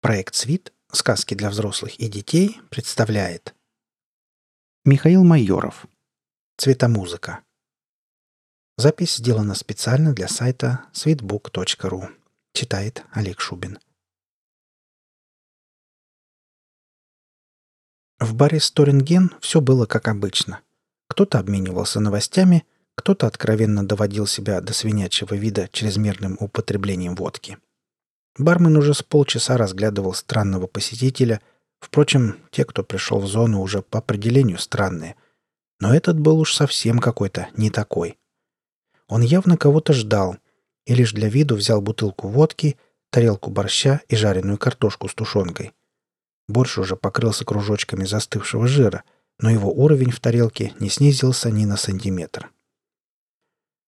Проект «Свит. Сказки для взрослых и детей» представляет Михаил Майоров. Цветомузыка. Запись сделана специально для сайта sweetbook.ru. Читает Олег Шубин. В баре «Сторинген» все было как обычно. Кто-то обменивался новостями, кто-то откровенно доводил себя до свинячьего вида чрезмерным употреблением водки – Бармен уже с полчаса разглядывал странного посетителя. Впрочем, те, кто пришел в зону, уже по определению странные. Но этот был уж совсем какой-то не такой. Он явно кого-то ждал и лишь для виду взял бутылку водки, тарелку борща и жареную картошку с тушенкой. Борщ уже покрылся кружочками застывшего жира, но его уровень в тарелке не снизился ни на сантиметр.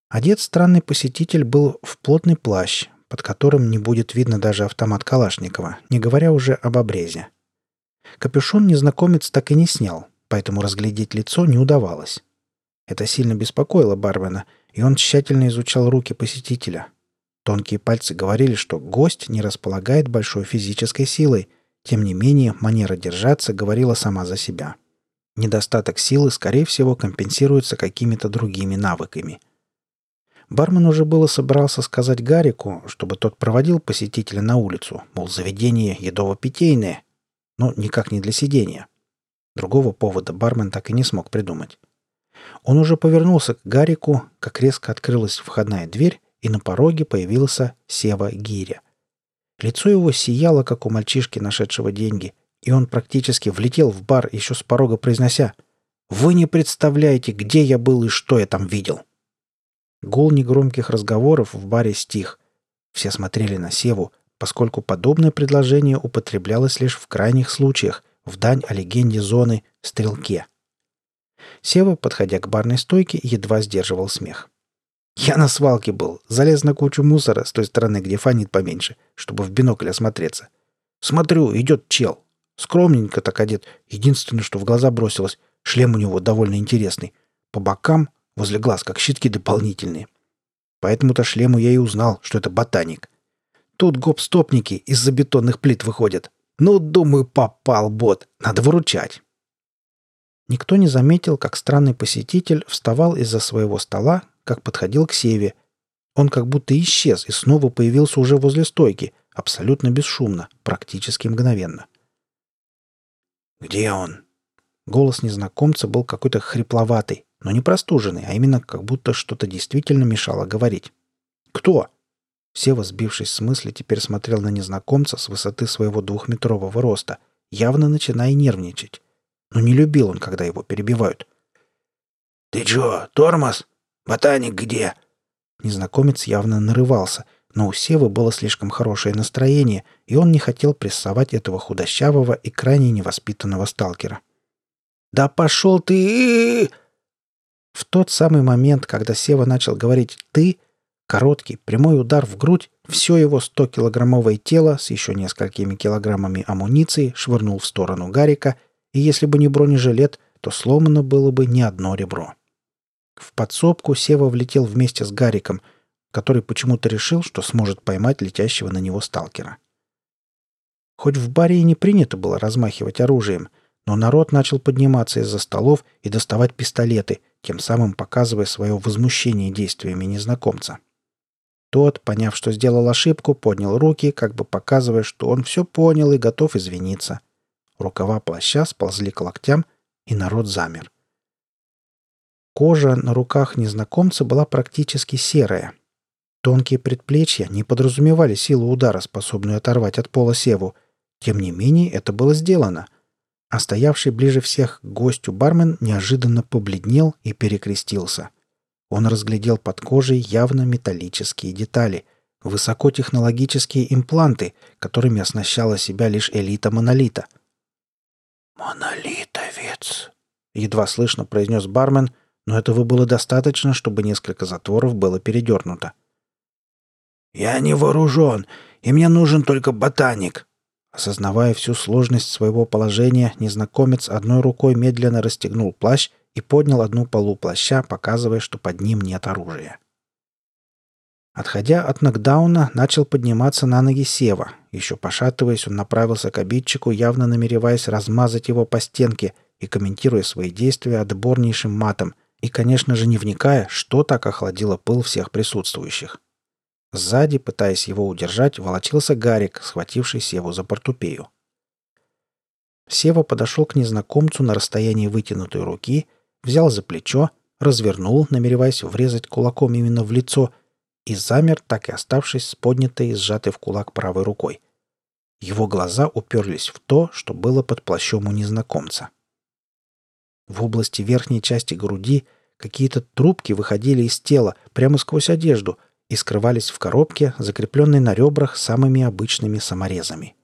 Одет странный посетитель был в плотный плащ, под которым не будет видно даже автомат Калашникова, не говоря уже об обрезе. Капюшон незнакомец так и не снял, поэтому разглядеть лицо не удавалось. Это сильно беспокоило Барбена, и он тщательно изучал руки посетителя. Тонкие пальцы говорили, что гость не располагает большой физической силой, тем не менее манера держаться говорила сама за себя. Недостаток силы, скорее всего, компенсируется какими-то другими навыками – Бармен уже было собрался сказать Гарику, чтобы тот проводил посетителя на улицу, мол, заведение едово-питейное, но никак не для сидения. Другого повода бармен так и не смог придумать. Он уже повернулся к Гарику, как резко открылась входная дверь, и на пороге появился Сева Гиря. Лицо его сияло, как у мальчишки, нашедшего деньги, и он практически влетел в бар, еще с порога произнося «Вы не представляете, где я был и что я там видел!» Гул негромких разговоров в баре стих. Все смотрели на Севу, поскольку подобное предложение употреблялось лишь в крайних случаях, в дань о легенде зоны «Стрелке». Сева, подходя к барной стойке, едва сдерживал смех. «Я на свалке был, залез на кучу мусора с той стороны, где фонит поменьше, чтобы в бинокль осмотреться. Смотрю, идет чел. Скромненько так одет. Единственное, что в глаза бросилось, шлем у него довольно интересный. По бокам Возле глаз, как щитки дополнительные. Поэтому-то шлему я и узнал, что это ботаник. Тут гоп-стопники из-за бетонных плит выходят. Ну, думаю, попал бот. Надо выручать. Никто не заметил, как странный посетитель вставал из-за своего стола, как подходил к Севе. Он как будто исчез и снова появился уже возле стойки, абсолютно бесшумно, практически мгновенно. «Где он?» Голос незнакомца был какой-то хрипловатый, но не простуженный, а именно как будто что-то действительно мешало говорить. «Кто?» Сева, сбившись с мысли, теперь смотрел на незнакомца с высоты своего двухметрового роста, явно начиная нервничать. Но не любил он, когда его перебивают. «Ты чё, тормоз? Ботаник где?» Незнакомец явно нарывался, но у Севы было слишком хорошее настроение, и он не хотел прессовать этого худощавого и крайне невоспитанного сталкера. «Да пошел ты!» В тот самый момент, когда Сева начал говорить «ты», короткий, прямой удар в грудь, все его 100-килограммовое тело с еще несколькими килограммами амуниции швырнул в сторону Гарика, и если бы не бронежилет, то сломано было бы не одно ребро. В подсобку Сева влетел вместе с Гариком, который почему-то решил, что сможет поймать летящего на него сталкера. Хоть в баре и не принято было размахивать оружием, но народ начал подниматься из-за столов и доставать пистолеты – тем самым показывая свое возмущение действиями незнакомца. Тот, поняв, что сделал ошибку, поднял руки, как бы показывая, что он все понял и готов извиниться. Рукава плаща сползли к локтям, и народ замер. Кожа на руках незнакомца была практически серая. Тонкие предплечья не подразумевали силу удара, способную оторвать от пола севу. Тем не менее, это было сделано — а стоявший ближе всех к гостю бармен неожиданно побледнел и перекрестился. Он разглядел под кожей явно металлические детали, высокотехнологические импланты, которыми оснащала себя лишь элита монолита. «Монолитовец!» — едва слышно произнес бармен, но этого было достаточно, чтобы несколько затворов было передернуто. «Я не вооружен, и мне нужен только ботаник», Осознавая всю сложность своего положения, незнакомец одной рукой медленно расстегнул плащ и поднял одну полу плаща, показывая, что под ним нет оружия. Отходя от нокдауна, начал подниматься на ноги Сева. Еще пошатываясь, он направился к обидчику, явно намереваясь размазать его по стенке и комментируя свои действия отборнейшим матом, и, конечно же, не вникая, что так охладило пыл всех присутствующих. Сзади, пытаясь его удержать, волочился Гарик, схвативший Севу за портупею. Сева подошел к незнакомцу на расстоянии вытянутой руки, взял за плечо, развернул, намереваясь врезать кулаком именно в лицо, и замер, так и оставшись с поднятой и сжатой в кулак правой рукой. Его глаза уперлись в то, что было под плащом у незнакомца. В области верхней части груди какие-то трубки выходили из тела прямо сквозь одежду и скрывались в коробке, закрепленной на ребрах самыми обычными саморезами.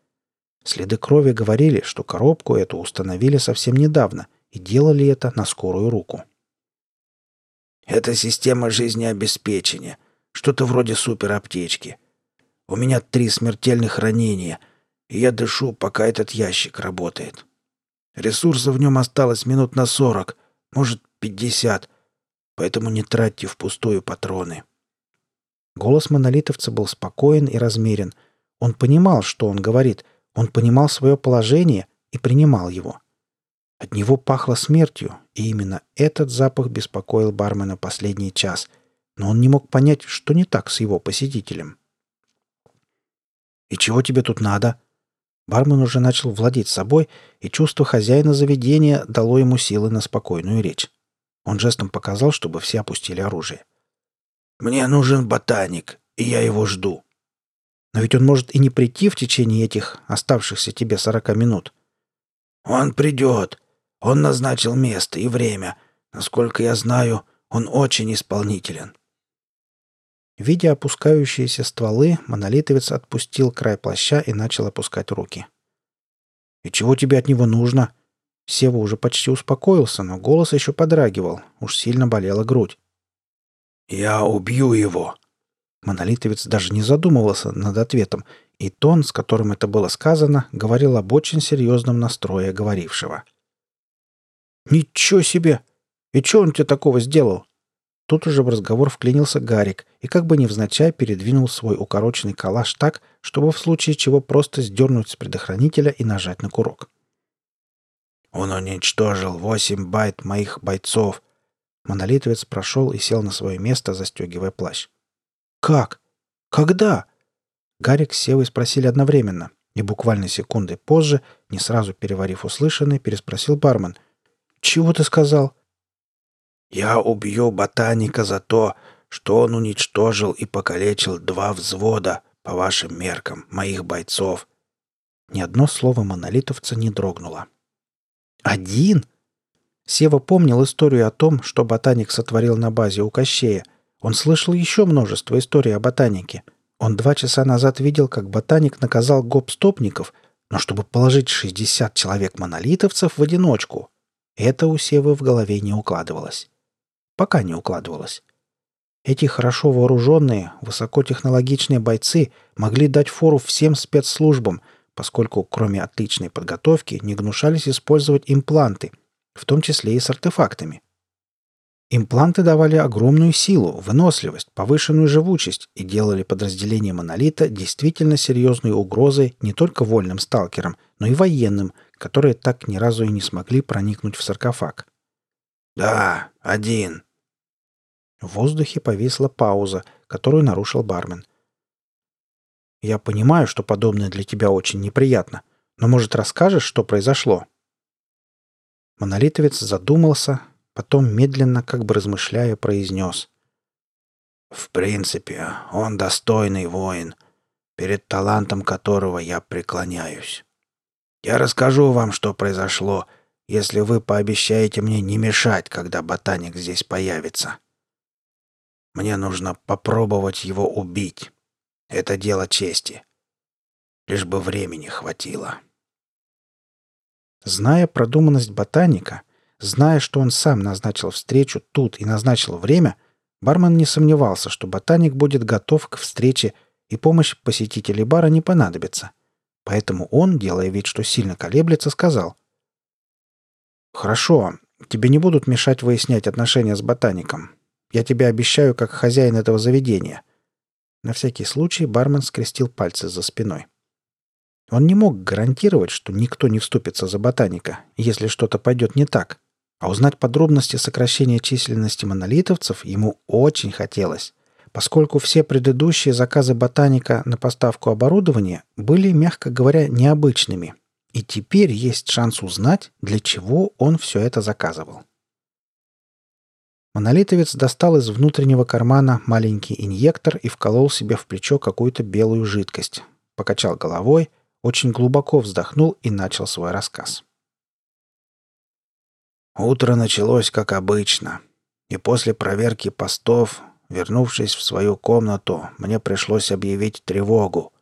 Следы крови говорили, что коробку эту установили совсем недавно и делали это на скорую руку. «Это система жизнеобеспечения», что-то вроде супераптечки. У меня три смертельных ранения, и я дышу, пока этот ящик работает. Ресурсов в нем осталось минут на сорок, может, пятьдесят, поэтому не тратьте впустую патроны». Голос монолитовца был спокоен и размерен. Он понимал, что он говорит, он понимал свое положение и принимал его. От него пахло смертью, и именно этот запах беспокоил бармена последний час, но он не мог понять, что не так с его посетителем. «И чего тебе тут надо?» Бармен уже начал владеть собой, и чувство хозяина заведения дало ему силы на спокойную речь. Он жестом показал, чтобы все опустили оружие. «Мне нужен ботаник, и я его жду». «Но ведь он может и не прийти в течение этих оставшихся тебе сорока минут». «Он придет. Он назначил место и время. Насколько я знаю, он очень исполнителен». Видя опускающиеся стволы, монолитовец отпустил край плаща и начал опускать руки. «И чего тебе от него нужно?» Сева уже почти успокоился, но голос еще подрагивал. Уж сильно болела грудь. «Я убью его!» Монолитовец даже не задумывался над ответом, и тон, с которым это было сказано, говорил об очень серьезном настрое говорившего. «Ничего себе! И что он тебе такого сделал?» Тут уже в разговор вклинился Гарик и как бы невзначай передвинул свой укороченный калаш так, чтобы в случае чего просто сдернуть с предохранителя и нажать на курок. «Он уничтожил восемь байт моих бойцов!» Монолитовец прошел и сел на свое место, застегивая плащ. «Как? Когда?» Гарик с Севой спросили одновременно, и буквально секунды позже, не сразу переварив услышанное, переспросил бармен. «Чего ты сказал?» Я убью ботаника за то, что он уничтожил и покалечил два взвода, по вашим меркам, моих бойцов. Ни одно слово монолитовца не дрогнуло. «Один?» Сева помнил историю о том, что ботаник сотворил на базе у Кощея. Он слышал еще множество историй о ботанике. Он два часа назад видел, как ботаник наказал гоп-стопников, но чтобы положить 60 человек-монолитовцев в одиночку, это у Севы в голове не укладывалось. Пока не укладывалось. Эти хорошо вооруженные, высокотехнологичные бойцы могли дать фору всем спецслужбам, поскольку кроме отличной подготовки не гнушались использовать импланты, в том числе и с артефактами. Импланты давали огромную силу, выносливость, повышенную живучесть и делали подразделение «Монолита» действительно серьезной угрозой не только вольным сталкерам, но и военным, которые так ни разу и не смогли проникнуть в саркофаг. «Да, один», в воздухе повисла пауза, которую нарушил бармен. «Я понимаю, что подобное для тебя очень неприятно, но, может, расскажешь, что произошло?» Монолитовец задумался, потом медленно, как бы размышляя, произнес. «В принципе, он достойный воин, перед талантом которого я преклоняюсь. Я расскажу вам, что произошло, если вы пообещаете мне не мешать, когда ботаник здесь появится». Мне нужно попробовать его убить. Это дело чести. Лишь бы времени хватило. Зная продуманность ботаника, зная, что он сам назначил встречу тут и назначил время, бармен не сомневался, что ботаник будет готов к встрече и помощь посетителей бара не понадобится. Поэтому он, делая вид, что сильно колеблется, сказал. «Хорошо, тебе не будут мешать выяснять отношения с ботаником. Я тебе обещаю, как хозяин этого заведения. На всякий случай бармен скрестил пальцы за спиной. Он не мог гарантировать, что никто не вступится за ботаника, если что-то пойдет не так. А узнать подробности сокращения численности монолитовцев ему очень хотелось, поскольку все предыдущие заказы ботаника на поставку оборудования были, мягко говоря, необычными. И теперь есть шанс узнать, для чего он все это заказывал. Монолитовец достал из внутреннего кармана маленький инъектор и вколол себе в плечо какую-то белую жидкость. Покачал головой, очень глубоко вздохнул и начал свой рассказ. Утро началось как обычно, и после проверки постов, вернувшись в свою комнату, мне пришлось объявить тревогу.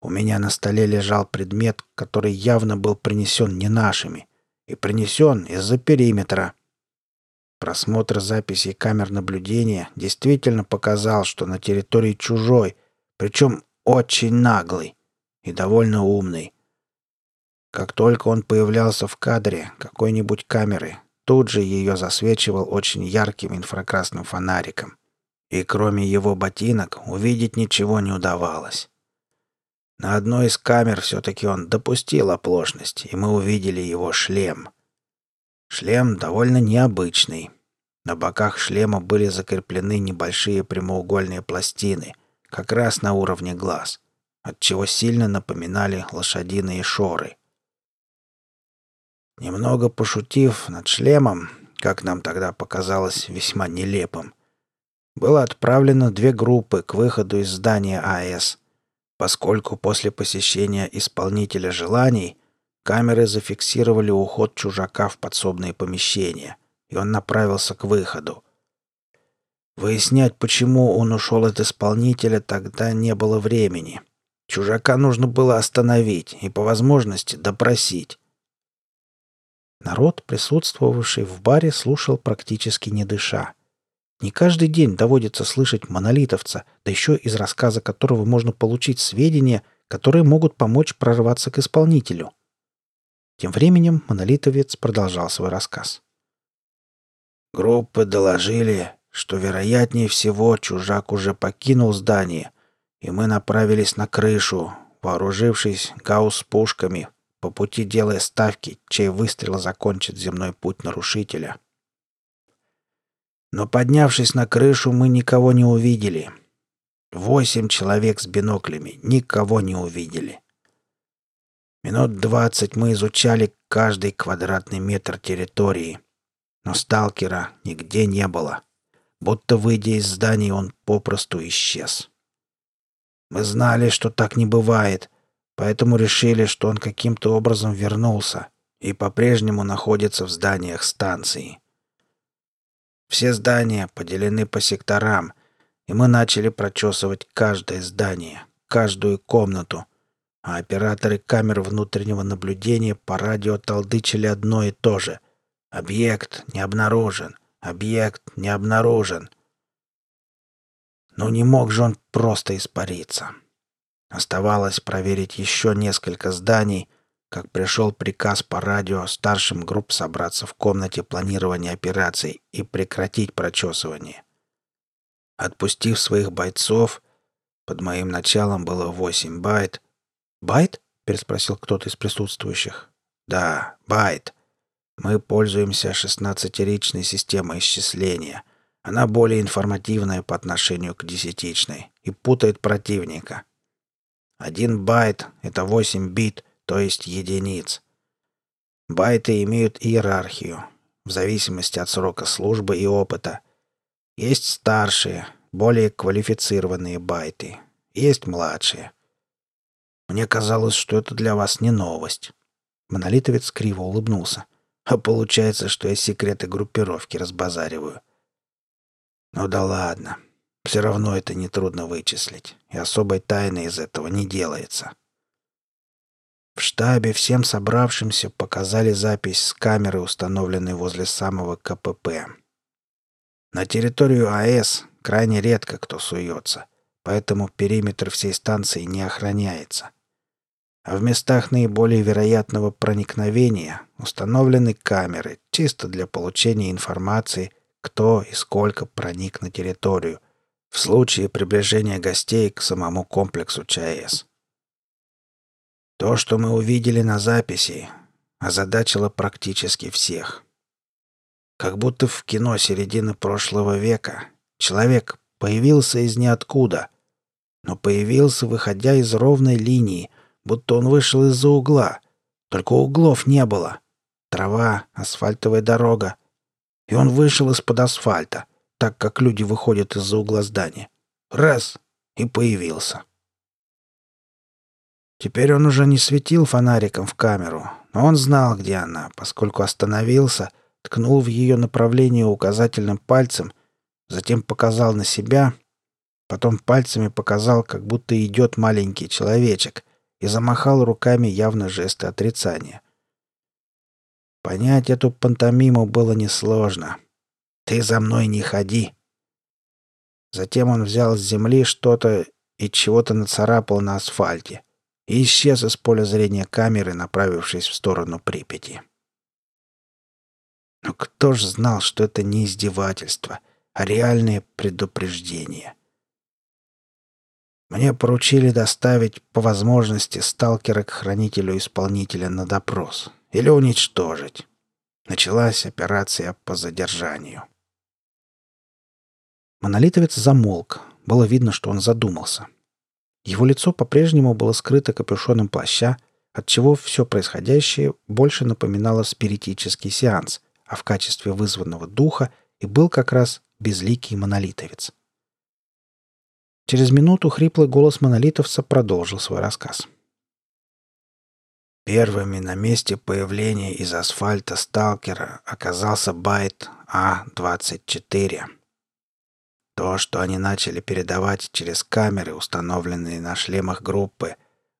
У меня на столе лежал предмет, который явно был принесен не нашими, и принесен из-за периметра. Просмотр записей камер наблюдения действительно показал, что на территории чужой, причем очень наглый и довольно умный. Как только он появлялся в кадре какой-нибудь камеры, тут же ее засвечивал очень ярким инфракрасным фонариком. И кроме его ботинок увидеть ничего не удавалось. На одной из камер все-таки он допустил оплошность, и мы увидели его шлем. Шлем довольно необычный. На боках шлема были закреплены небольшие прямоугольные пластины, как раз на уровне глаз, отчего сильно напоминали лошадиные шоры. Немного пошутив над шлемом, как нам тогда показалось весьма нелепым, было отправлено две группы к выходу из здания АЭС, поскольку после посещения исполнителя желаний камеры зафиксировали уход чужака в подсобные помещения, и он направился к выходу. Выяснять, почему он ушел от исполнителя, тогда не было времени. Чужака нужно было остановить и, по возможности, допросить. Народ, присутствовавший в баре, слушал практически не дыша. Не каждый день доводится слышать монолитовца, да еще из рассказа которого можно получить сведения, которые могут помочь прорваться к исполнителю. Тем временем монолитовец продолжал свой рассказ. Группы доложили, что вероятнее всего чужак уже покинул здание, и мы направились на крышу, вооружившись гаусс-пушками, по пути делая ставки, чей выстрел закончит земной путь нарушителя. Но поднявшись на крышу, мы никого не увидели. Восемь человек с биноклями никого не увидели. Минут двадцать мы изучали каждый квадратный метр территории, но сталкера нигде не было. Будто выйдя из здания, он попросту исчез. Мы знали, что так не бывает, поэтому решили, что он каким-то образом вернулся и по-прежнему находится в зданиях станции. Все здания поделены по секторам, и мы начали прочесывать каждое здание, каждую комнату, а операторы камер внутреннего наблюдения по радио толдычили одно и то же. «Объект не обнаружен! Объект не обнаружен!» Но не мог же он просто испариться. Оставалось проверить еще несколько зданий, как пришел приказ по радио старшим групп собраться в комнате планирования операций и прекратить прочесывание. Отпустив своих бойцов, под моим началом было восемь байт. «Байт?» — переспросил кто-то из присутствующих. «Да, байт. Мы пользуемся шестнадцатеричной системой исчисления. Она более информативная по отношению к десятичной и путает противника. Один байт — это 8 бит, то есть единиц. Байты имеют иерархию, в зависимости от срока службы и опыта. Есть старшие, более квалифицированные байты. Есть младшие. Мне казалось, что это для вас не новость. Монолитовец криво улыбнулся. А получается, что я секреты группировки разбазариваю. Ну да ладно. Все равно это нетрудно вычислить, и особой тайны из этого не делается. В штабе всем собравшимся показали запись с камеры, установленной возле самого КПП. На территорию АЭС крайне редко кто суется, поэтому периметр всей станции не охраняется. А в местах наиболее вероятного проникновения установлены камеры чисто для получения информации, кто и сколько проник на территорию, в случае приближения гостей к самому комплексу ЧАЭС. То, что мы увидели на записи, озадачило практически всех. Как будто в кино середины прошлого века человек появился из ниоткуда, но появился, выходя из ровной линии, будто он вышел из-за угла. Только углов не было. Трава, асфальтовая дорога. И он вышел из-под асфальта, так как люди выходят из-за угла здания. Раз — и появился. Теперь он уже не светил фонариком в камеру, но он знал, где она, поскольку остановился, ткнул в ее направление указательным пальцем, затем показал на себя, потом пальцами показал, как будто идет маленький человечек, и замахал руками явно жесты отрицания. Понять эту пантомиму было несложно. «Ты за мной не ходи!» Затем он взял с земли что-то и чего-то нацарапал на асфальте и исчез из поля зрения камеры, направившись в сторону Припяти. Но кто ж знал, что это не издевательство, а реальное предупреждение? Мне поручили доставить по возможности сталкера к хранителю исполнителя на допрос или уничтожить. Началась операция по задержанию. Монолитовец замолк. Было видно, что он задумался. Его лицо по-прежнему было скрыто капюшоном плаща, отчего все происходящее больше напоминало спиритический сеанс, а в качестве вызванного духа и был как раз безликий монолитовец. Через минуту хриплый голос монолитовца продолжил свой рассказ. Первыми на месте появления из асфальта сталкера оказался байт А-24. То, что они начали передавать через камеры, установленные на шлемах группы,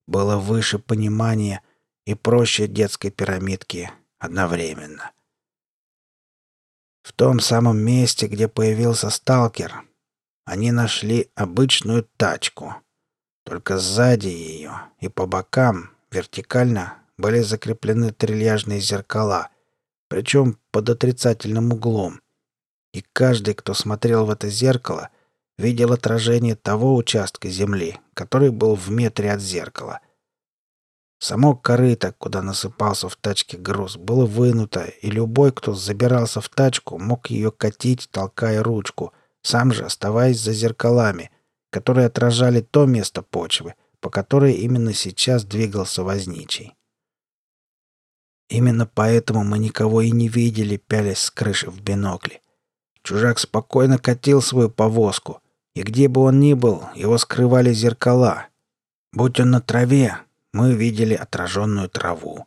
было выше понимания и проще детской пирамидки одновременно. В том самом месте, где появился сталкер, они нашли обычную тачку. Только сзади ее и по бокам, вертикально, были закреплены трильяжные зеркала, причем под отрицательным углом — и каждый, кто смотрел в это зеркало, видел отражение того участка земли, который был в метре от зеркала. Само корыто, куда насыпался в тачке груз, было вынуто, и любой, кто забирался в тачку, мог ее катить, толкая ручку, сам же оставаясь за зеркалами, которые отражали то место почвы, по которой именно сейчас двигался возничий. Именно поэтому мы никого и не видели, пялясь с крыши в бинокле. Чужак спокойно катил свою повозку, и где бы он ни был, его скрывали зеркала. Будь он на траве, мы видели отраженную траву.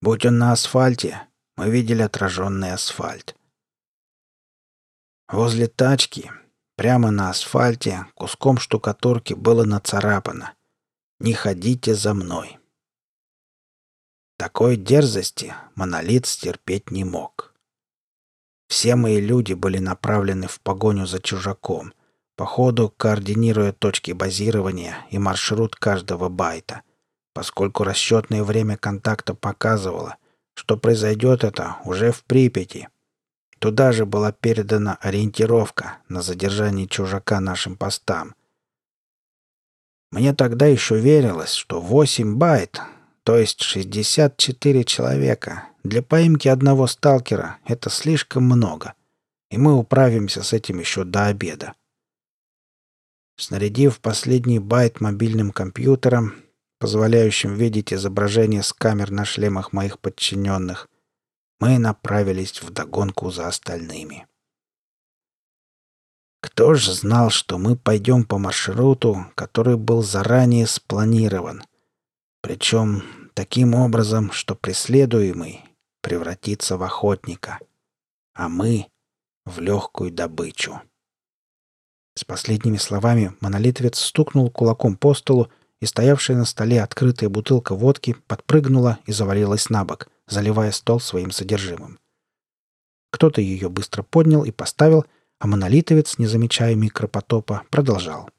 Будь он на асфальте, мы видели отраженный асфальт. Возле тачки, прямо на асфальте, куском штукатурки было нацарапано «Не ходите за мной». Такой дерзости монолит стерпеть не мог. Все мои люди были направлены в погоню за чужаком, по ходу координируя точки базирования и маршрут каждого байта, поскольку расчетное время контакта показывало, что произойдет это уже в Припяти. Туда же была передана ориентировка на задержание чужака нашим постам. Мне тогда еще верилось, что 8 байт, то есть 64 человека, для поимки одного сталкера это слишком много, и мы управимся с этим еще до обеда. Снарядив последний байт мобильным компьютером, позволяющим видеть изображение с камер на шлемах моих подчиненных, мы направились в догонку за остальными. Кто же знал, что мы пойдем по маршруту, который был заранее спланирован, причем таким образом, что преследуемый превратиться в охотника, а мы — в легкую добычу. С последними словами монолитовец стукнул кулаком по столу, и стоявшая на столе открытая бутылка водки подпрыгнула и завалилась на бок, заливая стол своим содержимым. Кто-то ее быстро поднял и поставил, а монолитовец, не замечая микропотопа, продолжал.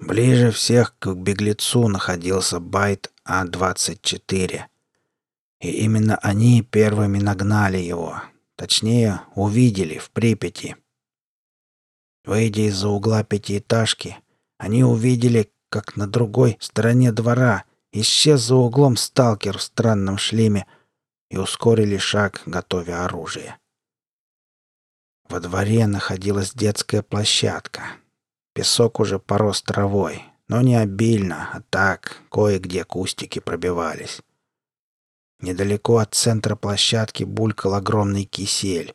Ближе всех к беглецу находился байт А-24, и именно они первыми нагнали его. Точнее, увидели в Припяти. Выйдя из-за угла пятиэтажки, они увидели, как на другой стороне двора исчез за углом сталкер в странном шлеме и ускорили шаг, готовя оружие. Во дворе находилась детская площадка. Песок уже порос травой, но не обильно, а так, кое-где кустики пробивались. Недалеко от центра площадки булькал огромный кисель.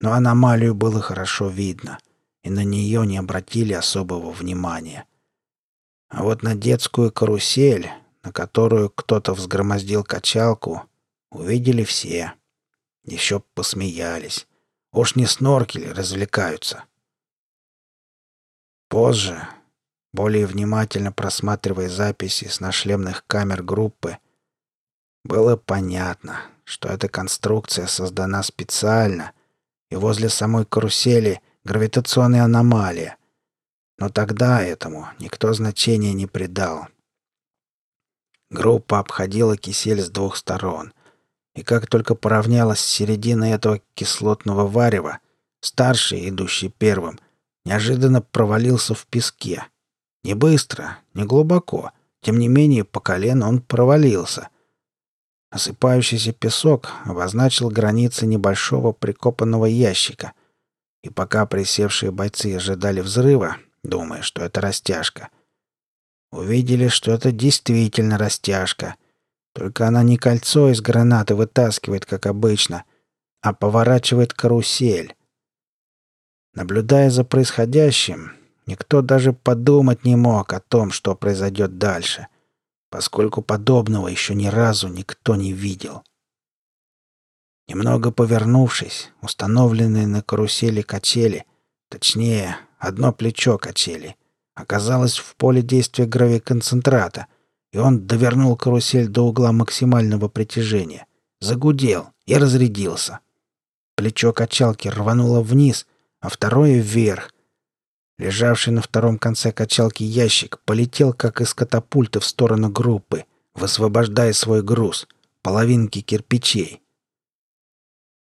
Но аномалию было хорошо видно, и на нее не обратили особого внимания. А вот на детскую карусель, на которую кто-то взгромоздил качалку, увидели все. Еще посмеялись. Уж не сноркели развлекаются. Позже, более внимательно просматривая записи с нашлемных камер группы, было понятно, что эта конструкция создана специально, и возле самой карусели гравитационная аномалия. Но тогда этому никто значения не придал. Группа обходила кисель с двух сторон, и как только поравнялась с серединой этого кислотного варева, старший, идущий первым, неожиданно провалился в песке. Не быстро, не глубоко, тем не менее по колено он провалился — Осыпающийся песок обозначил границы небольшого прикопанного ящика. И пока присевшие бойцы ожидали взрыва, думая, что это растяжка, увидели, что это действительно растяжка. Только она не кольцо из гранаты вытаскивает, как обычно, а поворачивает карусель. Наблюдая за происходящим, никто даже подумать не мог о том, что произойдет дальше — поскольку подобного еще ни разу никто не видел. Немного повернувшись, установленные на карусели качели, точнее, одно плечо качели, оказалось в поле действия гравиконцентрата, и он довернул карусель до угла максимального притяжения, загудел и разрядился. Плечо качалки рвануло вниз, а второе — вверх, Лежавший на втором конце качалки ящик полетел, как из катапульты, в сторону группы, высвобождая свой груз — половинки кирпичей.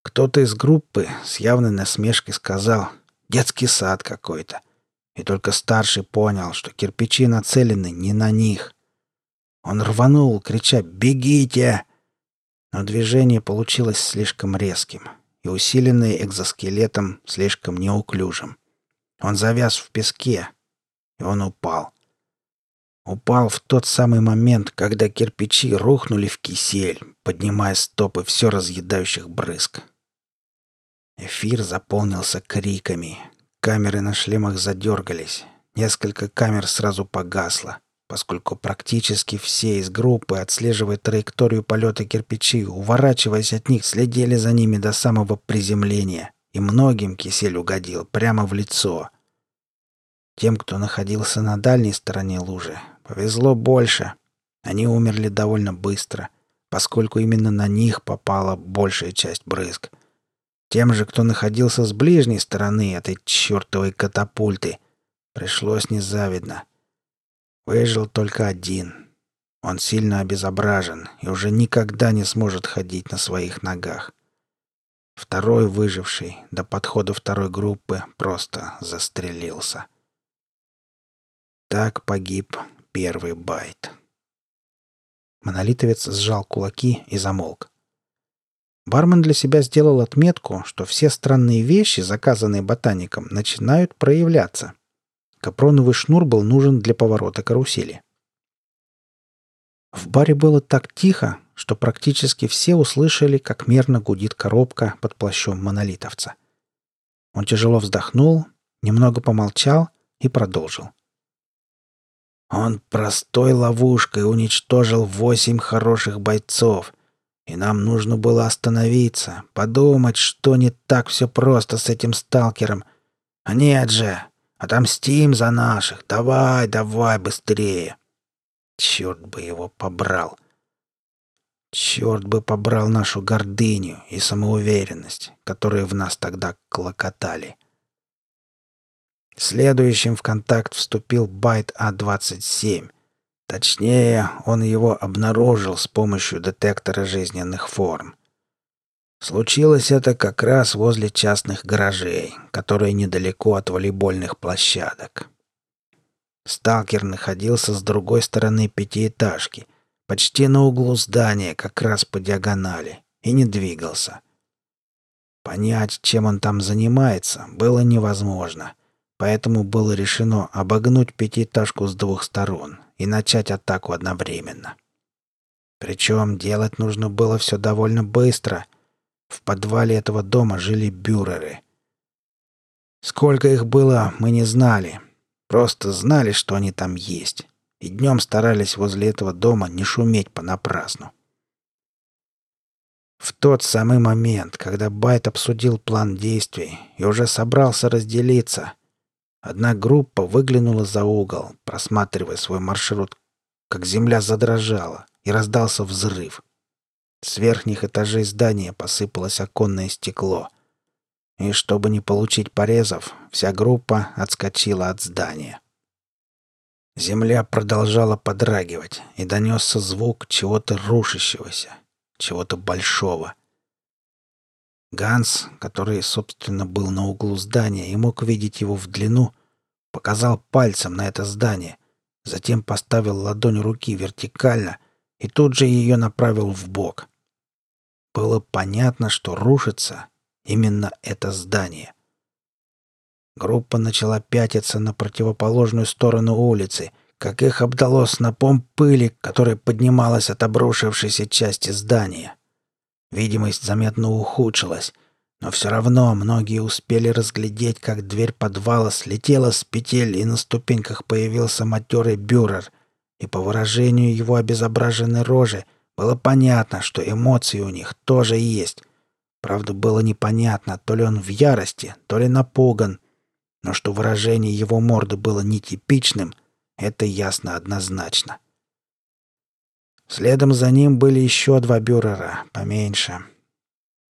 Кто-то из группы с явной насмешкой сказал «детский сад какой-то», и только старший понял, что кирпичи нацелены не на них. Он рванул, крича «Бегите!», но движение получилось слишком резким и усиленное экзоскелетом слишком неуклюжим. Он завяз в песке, и он упал. Упал в тот самый момент, когда кирпичи рухнули в кисель, поднимая стопы все разъедающих брызг. Эфир заполнился криками. Камеры на шлемах задергались. Несколько камер сразу погасло, поскольку практически все из группы, отслеживая траекторию полета кирпичей, уворачиваясь от них, следили за ними до самого приземления, и многим кисель угодил прямо в лицо. Тем, кто находился на дальней стороне лужи, повезло больше. Они умерли довольно быстро, поскольку именно на них попала большая часть брызг. Тем же, кто находился с ближней стороны этой чертовой катапульты, пришлось незавидно. Выжил только один. Он сильно обезображен и уже никогда не сможет ходить на своих ногах. Второй выживший до подхода второй группы просто застрелился. Так погиб первый байт. Монолитовец сжал кулаки и замолк. Бармен для себя сделал отметку, что все странные вещи, заказанные ботаником, начинают проявляться. Капроновый шнур был нужен для поворота карусели. В баре было так тихо, что практически все услышали, как мерно гудит коробка под плащом монолитовца. Он тяжело вздохнул, немного помолчал и продолжил. — он простой ловушкой уничтожил восемь хороших бойцов. И нам нужно было остановиться, подумать, что не так все просто с этим сталкером. А нет же, отомстим за наших. Давай, давай, быстрее. Черт бы его побрал. Черт бы побрал нашу гордыню и самоуверенность, которые в нас тогда клокотали. Следующим в контакт вступил байт А-27. Точнее, он его обнаружил с помощью детектора жизненных форм. Случилось это как раз возле частных гаражей, которые недалеко от волейбольных площадок. Сталкер находился с другой стороны пятиэтажки, почти на углу здания, как раз по диагонали, и не двигался. Понять, чем он там занимается, было невозможно, поэтому было решено обогнуть пятиэтажку с двух сторон и начать атаку одновременно. Причем делать нужно было все довольно быстро. В подвале этого дома жили бюреры. Сколько их было, мы не знали. Просто знали, что они там есть. И днем старались возле этого дома не шуметь понапрасну. В тот самый момент, когда Байт обсудил план действий и уже собрался разделиться, одна группа выглянула за угол, просматривая свой маршрут, как земля задрожала и раздался взрыв. С верхних этажей здания посыпалось оконное стекло. И чтобы не получить порезов, вся группа отскочила от здания. Земля продолжала подрагивать, и донесся звук чего-то рушащегося, чего-то большого. Ганс, который, собственно, был на углу здания и мог видеть его в длину, показал пальцем на это здание, затем поставил ладонь руки вертикально и тут же ее направил в бок. Было понятно, что рушится именно это здание. Группа начала пятиться на противоположную сторону улицы, как их обдало снопом пыли, которая поднималась от обрушившейся части здания. Видимость заметно ухудшилась, но все равно многие успели разглядеть, как дверь подвала слетела с петель, и на ступеньках появился матерый бюрер — и по выражению его обезображенной рожи было понятно, что эмоции у них тоже есть. Правда, было непонятно, то ли он в ярости, то ли напуган. Но что выражение его морды было нетипичным, это ясно однозначно. Следом за ним были еще два бюрера, поменьше,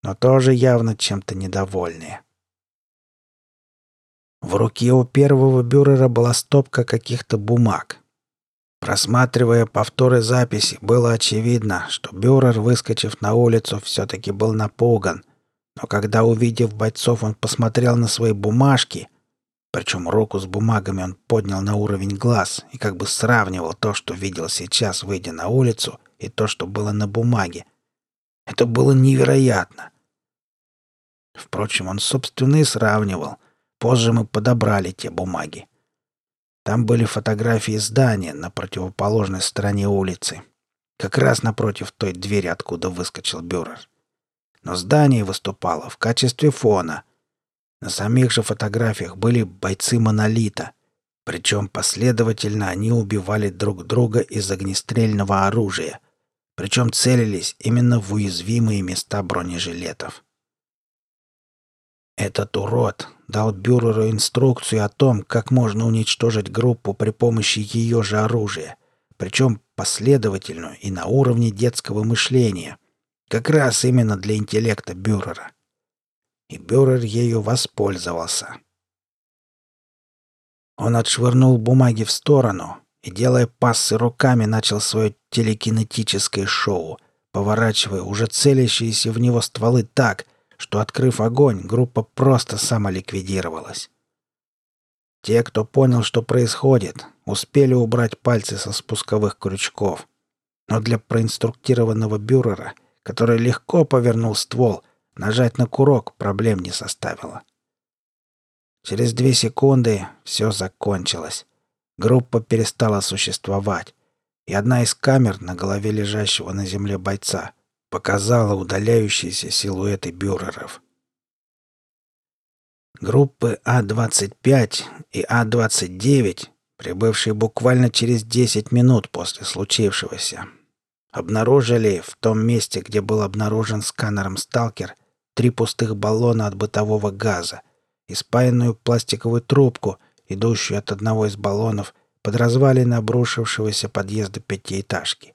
но тоже явно чем-то недовольные. В руке у первого бюрера была стопка каких-то бумаг. Просматривая повторы записи, было очевидно, что Бюрер, выскочив на улицу, все-таки был напуган. Но когда, увидев бойцов, он посмотрел на свои бумажки, причем руку с бумагами он поднял на уровень глаз и как бы сравнивал то, что видел сейчас, выйдя на улицу, и то, что было на бумаге. Это было невероятно. Впрочем, он, собственно, и сравнивал. Позже мы подобрали те бумаги. Там были фотографии здания на противоположной стороне улицы. Как раз напротив той двери, откуда выскочил Бюрер. Но здание выступало в качестве фона. На самих же фотографиях были бойцы «Монолита». Причем последовательно они убивали друг друга из огнестрельного оружия. Причем целились именно в уязвимые места бронежилетов. Этот урод дал Бюреру инструкцию о том, как можно уничтожить группу при помощи ее же оружия, причем последовательную и на уровне детского мышления, как раз именно для интеллекта Бюрера. И Бюрер ею воспользовался. Он отшвырнул бумаги в сторону и, делая пассы руками, начал свое телекинетическое шоу, поворачивая уже целящиеся в него стволы так — что, открыв огонь, группа просто самоликвидировалась. Те, кто понял, что происходит, успели убрать пальцы со спусковых крючков. Но для проинструктированного бюрера, который легко повернул ствол, нажать на курок проблем не составило. Через две секунды все закончилось. Группа перестала существовать, и одна из камер на голове лежащего на земле бойца показала удаляющиеся силуэты бюреров. Группы А-25 и А-29, прибывшие буквально через 10 минут после случившегося, обнаружили в том месте, где был обнаружен сканером «Сталкер», три пустых баллона от бытового газа и спаянную пластиковую трубку, идущую от одного из баллонов под развалины обрушившегося подъезда пятиэтажки.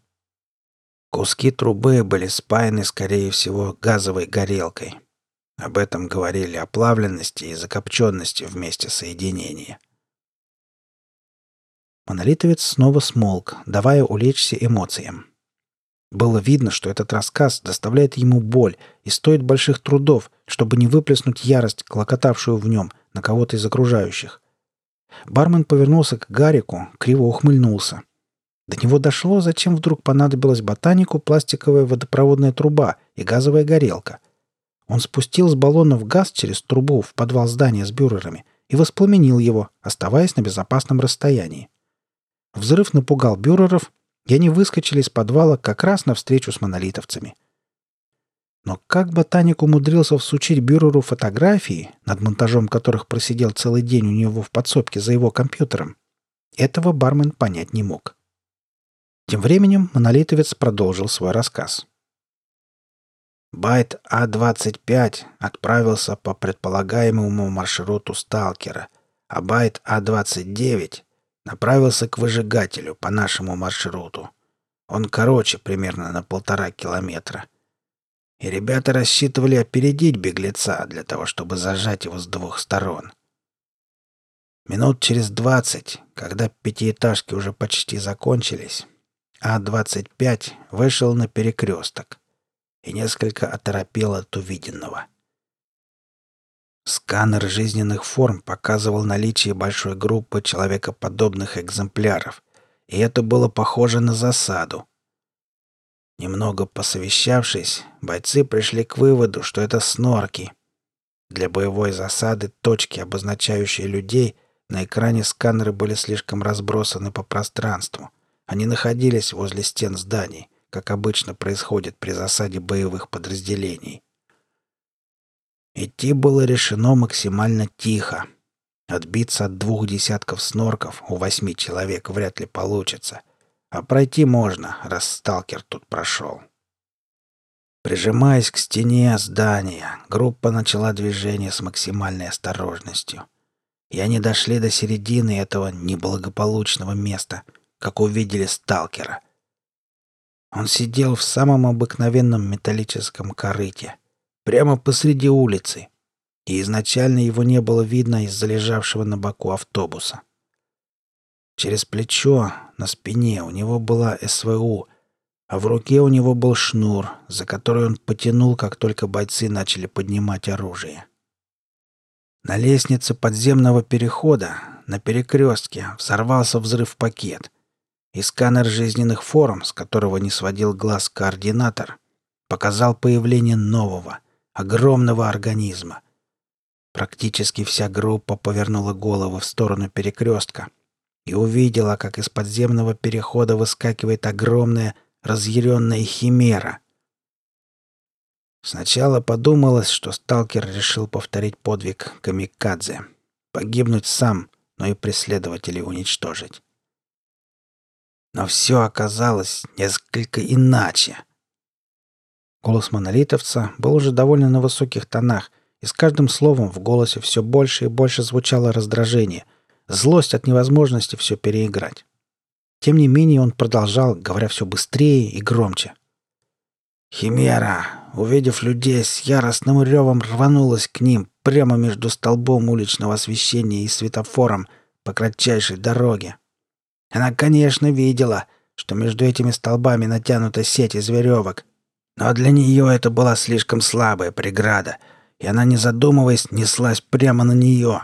Куски трубы были спаяны, скорее всего, газовой горелкой. Об этом говорили оплавленности и закопченности вместе соединения. Монолитовец снова смолк, давая улечься эмоциям. Было видно, что этот рассказ доставляет ему боль и стоит больших трудов, чтобы не выплеснуть ярость, клокотавшую в нем, на кого-то из окружающих. Бармен повернулся к Гарику, криво ухмыльнулся. До него дошло, зачем вдруг понадобилась ботанику пластиковая водопроводная труба и газовая горелка. Он спустил с баллонов газ через трубу в подвал здания с бюрерами и воспламенил его, оставаясь на безопасном расстоянии. Взрыв напугал бюреров, и они выскочили из подвала как раз навстречу с монолитовцами. Но как ботаник умудрился всучить бюреру фотографии, над монтажом которых просидел целый день у него в подсобке за его компьютером, этого бармен понять не мог. Тем временем монолитовец продолжил свой рассказ. Байт А-25 отправился по предполагаемому маршруту сталкера, а байт А-29 направился к выжигателю по нашему маршруту. Он короче примерно на полтора километра. И ребята рассчитывали опередить беглеца для того, чтобы зажать его с двух сторон. Минут через двадцать, когда пятиэтажки уже почти закончились, А-25 вышел на перекресток и несколько оторопел от увиденного — Сканер жизненных форм показывал наличие большой группы человекоподобных экземпляров, и это было похоже на засаду. Немного посовещавшись, бойцы пришли к выводу, что это снорки. Для боевой засады точки, обозначающие людей, на экране сканеры были слишком разбросаны по пространству. Они находились возле стен зданий, как обычно происходит при засаде боевых подразделений. Идти было решено максимально тихо. Отбиться от двух десятков снорков у восьми человек вряд ли получится. А пройти можно, раз сталкер тут прошел. Прижимаясь к стене здания, группа начала движение с максимальной осторожностью. И они дошли до середины этого неблагополучного места, как увидели сталкера. Он сидел в самом обыкновенном металлическом корыте — Прямо посреди улицы. И изначально его не было видно из-за лежавшего на боку автобуса. Через плечо, на спине у него была СВУ, а в руке у него был шнур, за который он потянул, как только бойцы начали поднимать оружие. На лестнице подземного перехода, на перекрестке, взорвался взрыв-пакет, и сканер жизненных форм, с которого не сводил глаз координатор, показал появление нового, огромного организма. Практически вся группа повернула голову в сторону перекрестка и увидела, как из подземного перехода выскакивает огромная разъяренная химера. Сначала подумалось, что сталкер решил повторить подвиг камикадзе. Погибнуть сам, но и преследователей уничтожить. Но все оказалось несколько иначе. Голос монолитовца был уже довольно на высоких тонах, и с каждым словом в голосе все больше и больше звучало раздражение, злость от невозможности все переиграть. Тем не менее он продолжал, говоря все быстрее и громче. «Химера, увидев людей с яростным ревом, рванулась к ним прямо между столбом уличного освещения и светофором по кратчайшей дороге. Она, конечно, видела, что между этими столбами натянута сеть из веревок, но для нее это была слишком слабая преграда, и она, не задумываясь, неслась прямо на нее.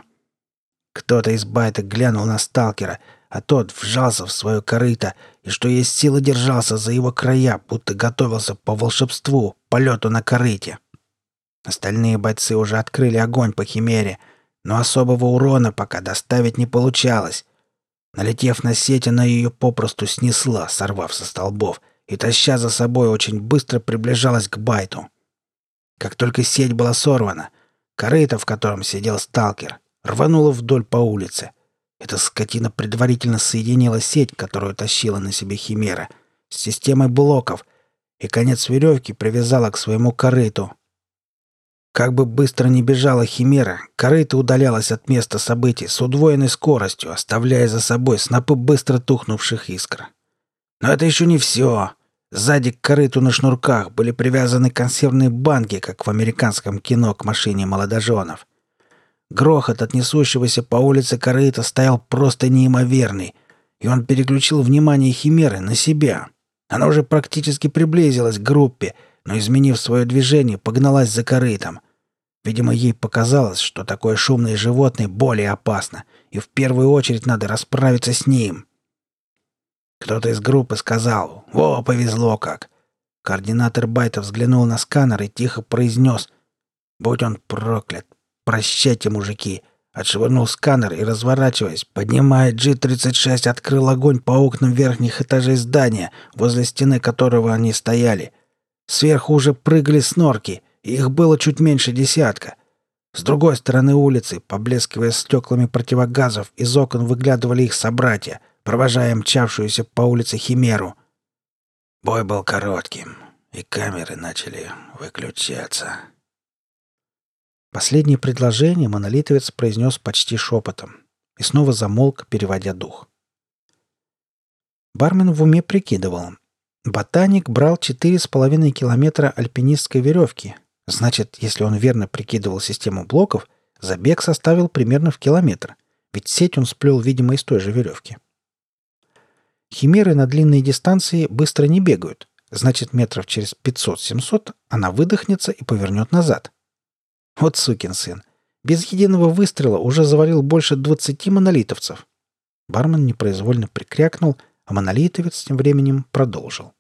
Кто-то из байта глянул на сталкера, а тот вжался в свое корыто и, что есть силы, держался за его края, будто готовился по волшебству, полету на корыте. Остальные бойцы уже открыли огонь по химере, но особого урона пока доставить не получалось. Налетев на сеть, она ее попросту снесла, сорвав со столбов, и, таща за собой, очень быстро приближалась к байту. Как только сеть была сорвана, корыто, в котором сидел сталкер, рвануло вдоль по улице. Эта скотина предварительно соединила сеть, которую тащила на себе Химера, с системой блоков, и конец веревки привязала к своему корыту. Как бы быстро ни бежала Химера, корыто удалялась от места событий с удвоенной скоростью, оставляя за собой снопы быстро тухнувших искр. Но это еще не все. Сзади к корыту на шнурках были привязаны консервные банки, как в американском кино к машине молодоженов. Грохот от несущегося по улице корыта стоял просто неимоверный, и он переключил внимание Химеры на себя. Она уже практически приблизилась к группе, но, изменив свое движение, погналась за корытом. Видимо, ей показалось, что такое шумное животное более опасно, и в первую очередь надо расправиться с ним. Кто-то из группы сказал «Во, повезло как!» Координатор Байта взглянул на сканер и тихо произнес «Будь он проклят! Прощайте, мужики!» Отшвырнул сканер и, разворачиваясь, поднимая G-36, открыл огонь по окнам верхних этажей здания, возле стены которого они стояли. Сверху уже прыгали снорки, их было чуть меньше десятка. С другой стороны улицы, поблескивая стеклами противогазов, из окон выглядывали их собратья, провожая мчавшуюся по улице Химеру. Бой был коротким, и камеры начали выключаться. Последнее предложение монолитовец произнес почти шепотом и снова замолк, переводя дух. Бармен в уме прикидывал. Ботаник брал четыре с половиной километра альпинистской веревки. Значит, если он верно прикидывал систему блоков, забег составил примерно в километр, ведь сеть он сплел, видимо, из той же веревки. Химеры на длинные дистанции быстро не бегают, значит, метров через 500-700 она выдохнется и повернет назад – вот сукин сын. Без единого выстрела уже завалил больше двадцати монолитовцев. Бармен непроизвольно прикрякнул, а монолитовец тем временем продолжил.